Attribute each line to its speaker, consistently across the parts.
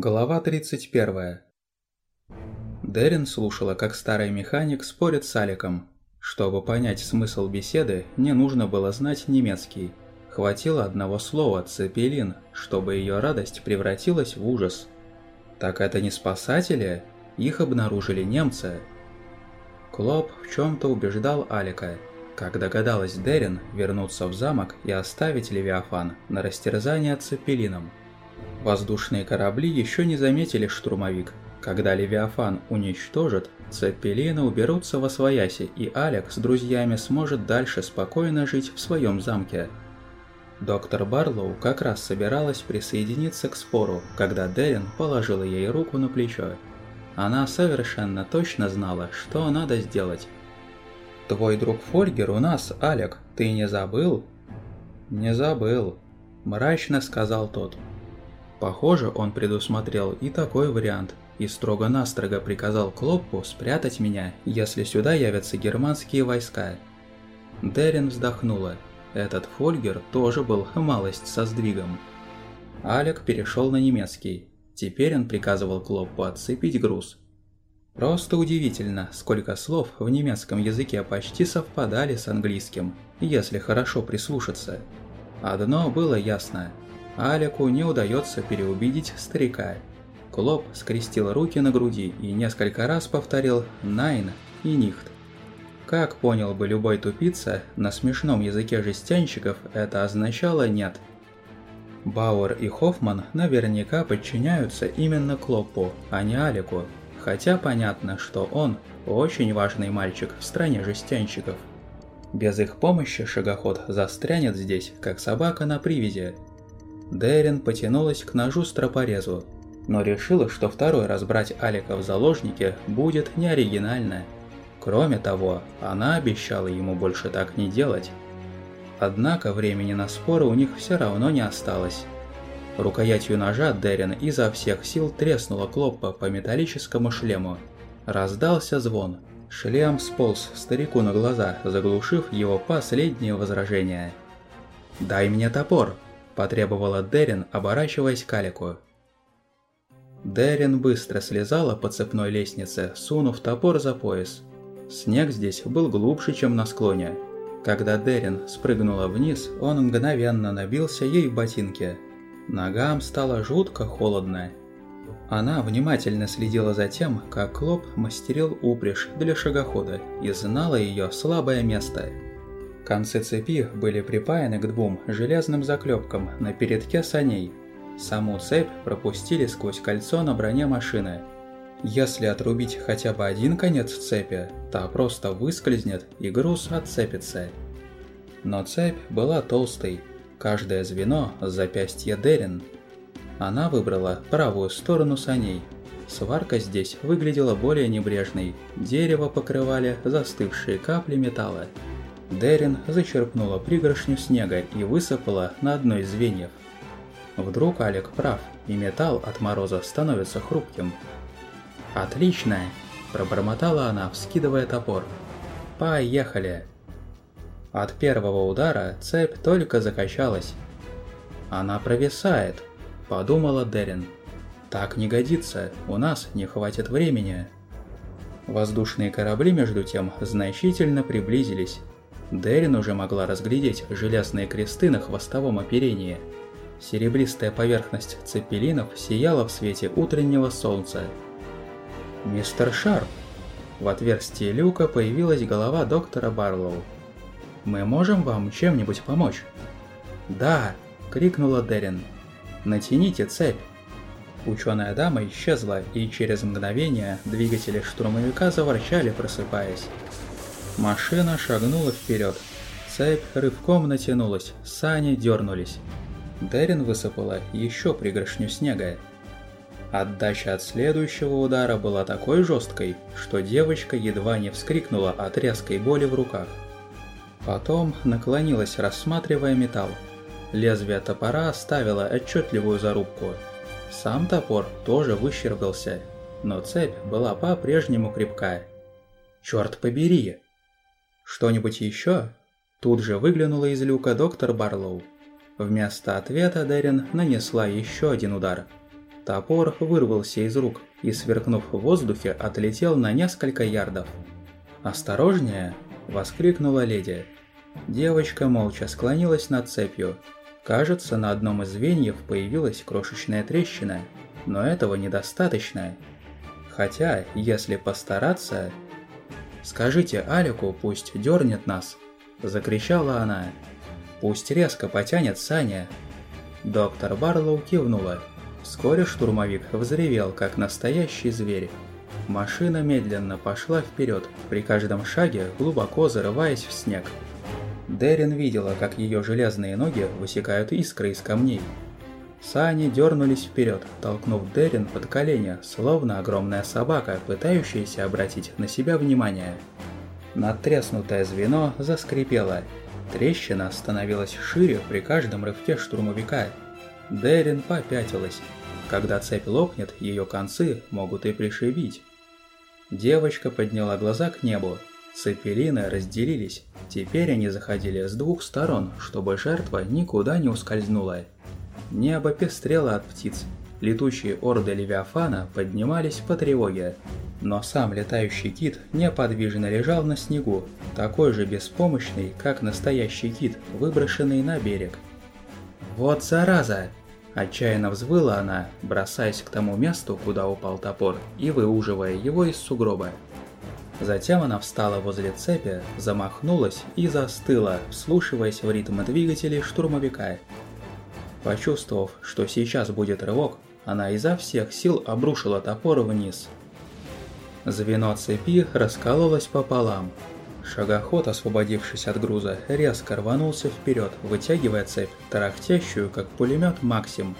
Speaker 1: Глава 31. Дерин слушала, как старый механик спорит с Аликом. Чтобы понять смысл беседы, не нужно было знать немецкий. Хватило одного слова «цепелин», чтобы ее радость превратилась в ужас. Так это не спасатели? Их обнаружили немцы. Клоп в чем-то убеждал Алика. Как догадалась Дерин вернуться в замок и оставить Левиафан на растерзание цепелином. Воздушные корабли еще не заметили штурмовик. Когда Левиафан уничтожит, Цеппелины уберутся во свояси, и Алекс с друзьями сможет дальше спокойно жить в своем замке. Доктор Барлоу как раз собиралась присоединиться к спору, когда Дерин положила ей руку на плечо. Она совершенно точно знала, что надо сделать. «Твой друг Фольгер у нас, Алек, ты не забыл?» «Не забыл», – мрачно сказал тот. Похоже, он предусмотрел и такой вариант, и строго-настрого приказал Клоппу спрятать меня, если сюда явятся германские войска. Дерин вздохнула. Этот Фольгер тоже был малость со сдвигом. Алек перешел на немецкий. Теперь он приказывал Клоппу отцепить груз. Просто удивительно, сколько слов в немецком языке почти совпадали с английским, если хорошо прислушаться. Одно было ясно – Алеку не удается переубедить старика. Клоп скрестил руки на груди и несколько раз повторил «Найн» и «Нихт». Как понял бы любой тупица, на смешном языке жестянщиков это означало «нет». Бауэр и Хоффман наверняка подчиняются именно Клоппу, а не Алику, хотя понятно, что он очень важный мальчик в стране жестянщиков. Без их помощи шагоход застрянет здесь, как собака на привязи, Дерин потянулась к ножу стропорезу, но решила, что второй раз брать Алика в заложники будет неоригинально. Кроме того, она обещала ему больше так не делать. Однако времени на споры у них все равно не осталось. Рукоятью ножа Дерин изо всех сил треснула Клоппа по металлическому шлему. Раздался звон. Шлем сполз старику на глаза, заглушив его последнее возражение. «Дай мне топор!» Потребовала Дерин, оборачиваясь к Алику. Дерин быстро слезала по цепной лестнице, сунув топор за пояс. Снег здесь был глубже, чем на склоне. Когда Дерин спрыгнула вниз, он мгновенно набился ей в ботинки. Ногам стало жутко холодно. Она внимательно следила за тем, как Клоп мастерил упряжь для шагохода и знала ее слабое место – Концы цепи были припаяны к двум железным заклепкам на передке саней. Саму цепь пропустили сквозь кольцо на броне машины. Если отрубить хотя бы один конец цепи, та просто выскользнет и груз отцепится. Но цепь была толстой, каждое звено – запястье Дерин. Она выбрала правую сторону саней. Сварка здесь выглядела более небрежной, дерево покрывали застывшие капли металла. Дерин зачерпнула пригоршню снега и высыпала на одно из звеньев. Вдруг Алик прав, и металл от мороза становится хрупким. «Отлично!» – пробормотала она, вскидывая топор. «Поехали!» От первого удара цепь только закачалась. «Она провисает», – подумала Дерин. «Так не годится, у нас не хватит времени». Воздушные корабли, между тем, значительно приблизились, Дерин уже могла разглядеть железные кресты на хвостовом оперении. Серебристая поверхность цепелинов сияла в свете утреннего солнца. «Мистер Шарп!» В отверстии люка появилась голова доктора Барлоу. «Мы можем вам чем-нибудь помочь?» «Да!» – крикнула Дерин. «Натяните цепь!» Ученая дама исчезла, и через мгновение двигатели штурмовика заворчали, просыпаясь. Машина шагнула вперед. Цепь рывком натянулась, сани дернулись. Дерин высыпала еще пригоршню снега. Отдача от следующего удара была такой жесткой, что девочка едва не вскрикнула от резкой боли в руках. Потом наклонилась, рассматривая металл. Лезвие топора оставило отчетливую зарубку. Сам топор тоже выщербился, но цепь была по-прежнему крепкая. «Черт побери!» «Что-нибудь еще?» Тут же выглянула из люка доктор Барлоу. Вместо ответа Дерин нанесла еще один удар. Топор вырвался из рук и, сверкнув в воздухе, отлетел на несколько ярдов. «Осторожнее!» – воскликнула леди. Девочка молча склонилась над цепью. Кажется, на одном из звеньев появилась крошечная трещина, но этого недостаточно. Хотя, если постараться... «Скажите Алику, пусть дернет нас!» – закричала она. «Пусть резко потянет Саня!» Доктор Барлоу кивнула. Вскоре штурмовик взревел, как настоящий зверь. Машина медленно пошла вперед, при каждом шаге глубоко зарываясь в снег. Дерин видела, как ее железные ноги высекают искры из камней. Сани дернулись вперед, толкнув Дерин под колени, словно огромная собака, пытающаяся обратить на себя внимание. Надтреснутое звено заскрипело. Трещина становилась шире при каждом рывке штурмовика. Дерин попятилась. Когда цепь лопнет, ее концы могут и пришибить. Девочка подняла глаза к небу. Цепелины разделились. Теперь они заходили с двух сторон, чтобы жертва никуда не ускользнула. Небо пестрело от птиц. Летучие орды Левиафана поднимались по тревоге. Но сам летающий кит неподвижно лежал на снегу, такой же беспомощный, как настоящий кит, выброшенный на берег. «Вот зараза!» Отчаянно взвыла она, бросаясь к тому месту, куда упал топор, и выуживая его из сугроба. Затем она встала возле цепи, замахнулась и застыла, вслушиваясь в ритм двигателей штурмовика. Почувствовав, что сейчас будет рывок, она изо всех сил обрушила топор вниз. Звено цепи раскололось пополам, Шагоход, освободившись от груза, резко рванулся вперед, вытягивая цепь, тарахтящую, как пулемет Максим.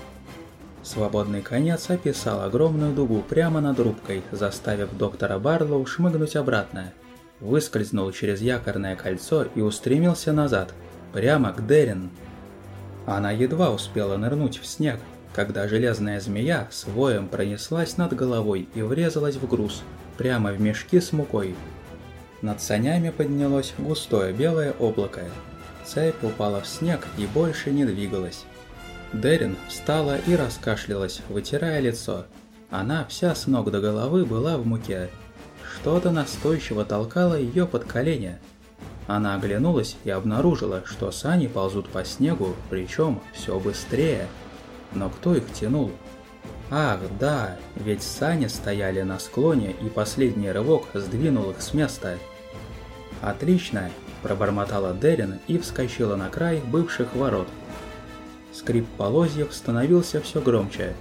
Speaker 1: Свободный конец описал огромную дугу прямо над рубкой, заставив доктора Барлоу шмыгнуть обратно. Выскользнул через якорное кольцо и устремился назад, прямо к Дерин. Она едва успела нырнуть в снег, когда железная змея с воем пронеслась над головой и врезалась в груз, прямо в мешки с мукой, над санями поднялось густое белое облако. Цепь упала в снег и больше не двигалась. Дерин встала и раскашлялась, вытирая лицо. Она вся с ног до головы была в муке. Что-то настойчиво толкало ее под колени. Она оглянулась и обнаружила, что сани ползут по снегу, причем все быстрее. Но кто их тянул? Ах, да, ведь сани стояли на склоне, и последний рывок сдвинул их с места. «Отлично!» – пробормотала Дерин и вскочила на край бывших ворот. Скрип полозьев становился все громче.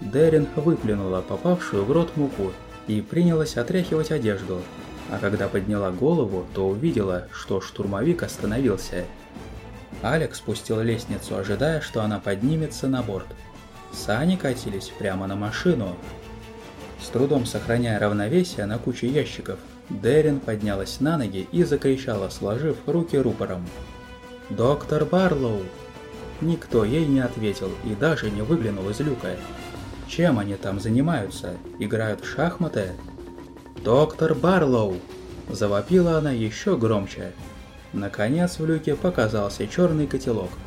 Speaker 1: Дерин выплюнула попавшую в рот муку и принялась отряхивать одежду, а когда подняла голову, то увидела, что штурмовик остановился. Алекс спустил лестницу, ожидая, что она поднимется на борт. Сани катились прямо на машину. С трудом сохраняя равновесие на куче ящиков, Дерин поднялась на ноги и закричала, сложив руки рупором. «Доктор Барлоу!» Никто ей не ответил и даже не выглянул из люка. Чем они там занимаются? Играют в шахматы? «Доктор Барлоу!» Завопила она еще громче. Наконец в люке показался черный котелок –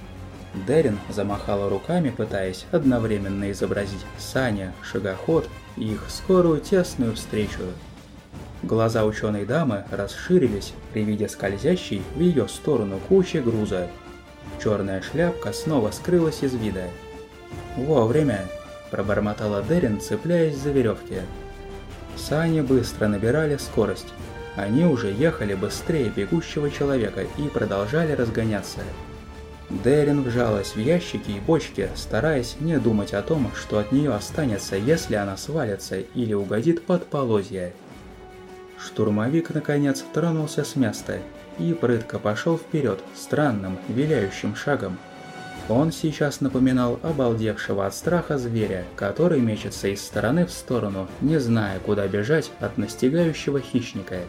Speaker 1: Дерин замахала руками, пытаясь одновременно изобразить Саня, шагоход и их скорую тесную встречу. Глаза ученой дамы расширились при виде скользящей в ее сторону кучи груза. Черная шляпка снова скрылась из вида. «Вовремя!» – пробормотала Дерин, цепляясь за веревки. Сани быстро набирали скорость. Они уже ехали быстрее бегущего человека и продолжали разгоняться. Дерин вжалась в ящики и бочки, стараясь не думать о том, что от нее останется, если она свалится или угодит под полозья. Штурмовик наконец тронулся с места и прытко пошел вперед странным, виляющим шагом. Он сейчас напоминал обалдевшего от страха зверя, который мечется из стороны в сторону, не зная, куда бежать от настигающего хищника.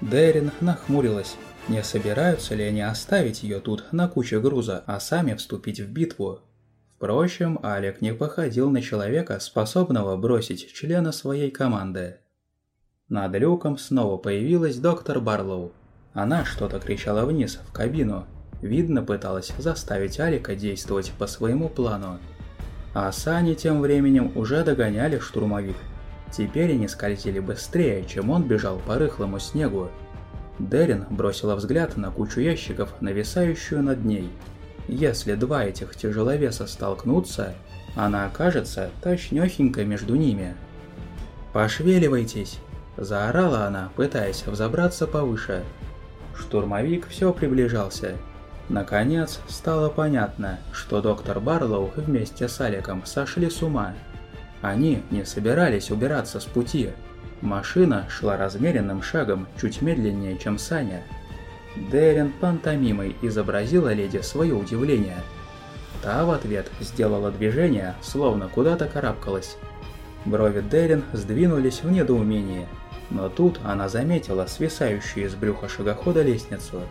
Speaker 1: Дерин нахмурилась не собираются ли они оставить ее тут на куче груза, а сами вступить в битву? Впрочем, Алек не походил на человека, способного бросить члена своей команды. Над люком снова появилась доктор Барлоу. Она что-то кричала вниз, в кабину. Видно, пыталась заставить Алика действовать по своему плану. А сани тем временем уже догоняли штурмовик. Теперь они скользили быстрее, чем он бежал по рыхлому снегу. Дерин бросила взгляд на кучу ящиков, нависающую над ней. Если два этих тяжеловеса столкнутся, она окажется точнёхенько между ними. «Пошевеливайтесь!» – заорала она, пытаясь взобраться повыше. Штурмовик все приближался. Наконец, стало понятно, что доктор Барлоу вместе с Аликом сошли с ума. Они не собирались убираться с пути. Машина шла размеренным шагом, чуть медленнее, чем Саня. Дерин пантомимой изобразила леди свое удивление. Та в ответ сделала движение, словно куда-то карабкалась. Брови Дерин сдвинулись в недоумении, но тут она заметила свисающую из брюха шагохода лестницу.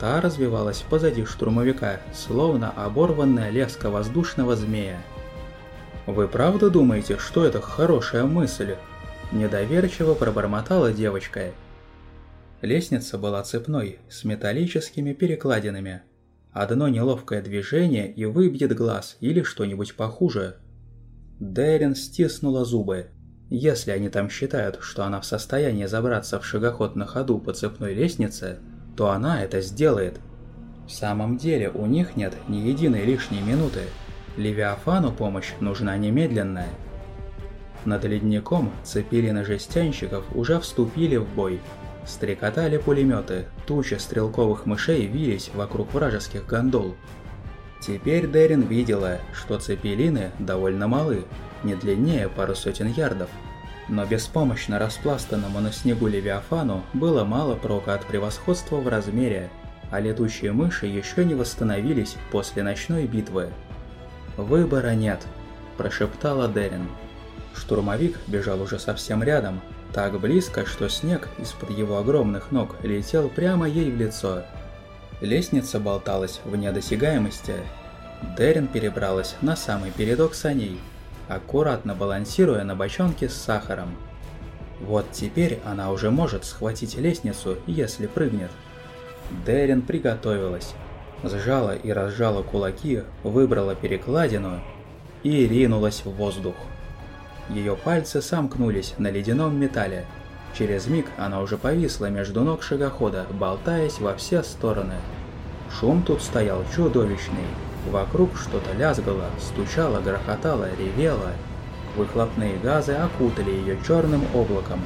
Speaker 1: Та развивалась позади штурмовика, словно оборванная леска воздушного змея. «Вы правда думаете, что это хорошая мысль?» Недоверчиво пробормотала девочка. Лестница была цепной, с металлическими перекладинами. Одно неловкое движение и выбьет глаз или что-нибудь похуже. Дэрин стиснула зубы. Если они там считают, что она в состоянии забраться в шагоход на ходу по цепной лестнице, то она это сделает. В самом деле у них нет ни единой лишней минуты. Левиафану помощь нужна немедленная. Над ледником цепелины жестянщиков уже вступили в бой. Стрекотали пулеметы, тучи стрелковых мышей вились вокруг вражеских гондол. Теперь Дерин видела, что цепелины довольно малы, не длиннее пару сотен ярдов. Но беспомощно распластанному на снегу Левиафану было мало прока от превосходства в размере, а летучие мыши еще не восстановились после ночной битвы. «Выбора нет», – прошептала Дерин. Штурмовик бежал уже совсем рядом, так близко, что снег из-под его огромных ног летел прямо ей в лицо. Лестница болталась в недосягаемости. Дерин перебралась на самый передок саней, аккуратно балансируя на бочонке с сахаром. Вот теперь она уже может схватить лестницу, если прыгнет. Дерин приготовилась. Сжала и разжала кулаки, выбрала перекладину и ринулась в воздух. Ее пальцы сомкнулись на ледяном металле. Через миг она уже повисла между ног шагохода, болтаясь во все стороны. Шум тут стоял чудовищный. Вокруг что-то лязгало, стучало, грохотало, ревело. Выхлопные газы окутали ее черным облаком.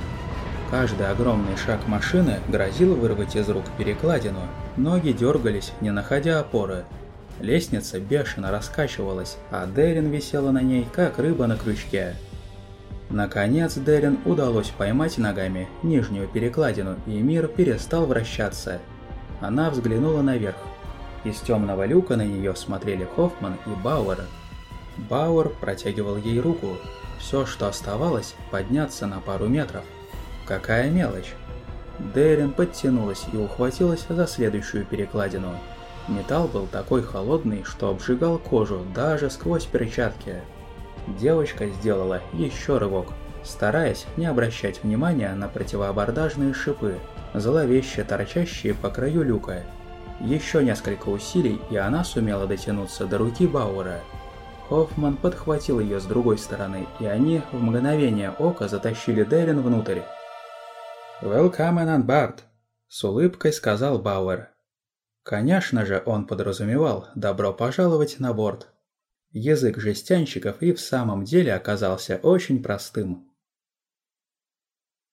Speaker 1: Каждый огромный шаг машины грозил вырвать из рук перекладину. Ноги дергались, не находя опоры. Лестница бешено раскачивалась, а Дерин висела на ней, как рыба на крючке. Наконец Дерин удалось поймать ногами нижнюю перекладину, и мир перестал вращаться. Она взглянула наверх. Из темного люка на нее смотрели Хоффман и Бауэр. Бауэр протягивал ей руку. Все, что оставалось, подняться на пару метров. Какая мелочь. Дерин подтянулась и ухватилась за следующую перекладину. Металл был такой холодный, что обжигал кожу даже сквозь перчатки. Девочка сделала еще рывок, стараясь не обращать внимания на противоабордажные шипы, зловеще торчащие по краю люка. Еще несколько усилий, и она сумела дотянуться до руки Бауэра. Хоффман подхватил ее с другой стороны, и они в мгновение ока затащили Дерин внутрь. «Welcome on board», — с улыбкой сказал Бауэр. Конечно же, он подразумевал «добро пожаловать на борт». Язык жестянщиков и в самом деле оказался очень простым.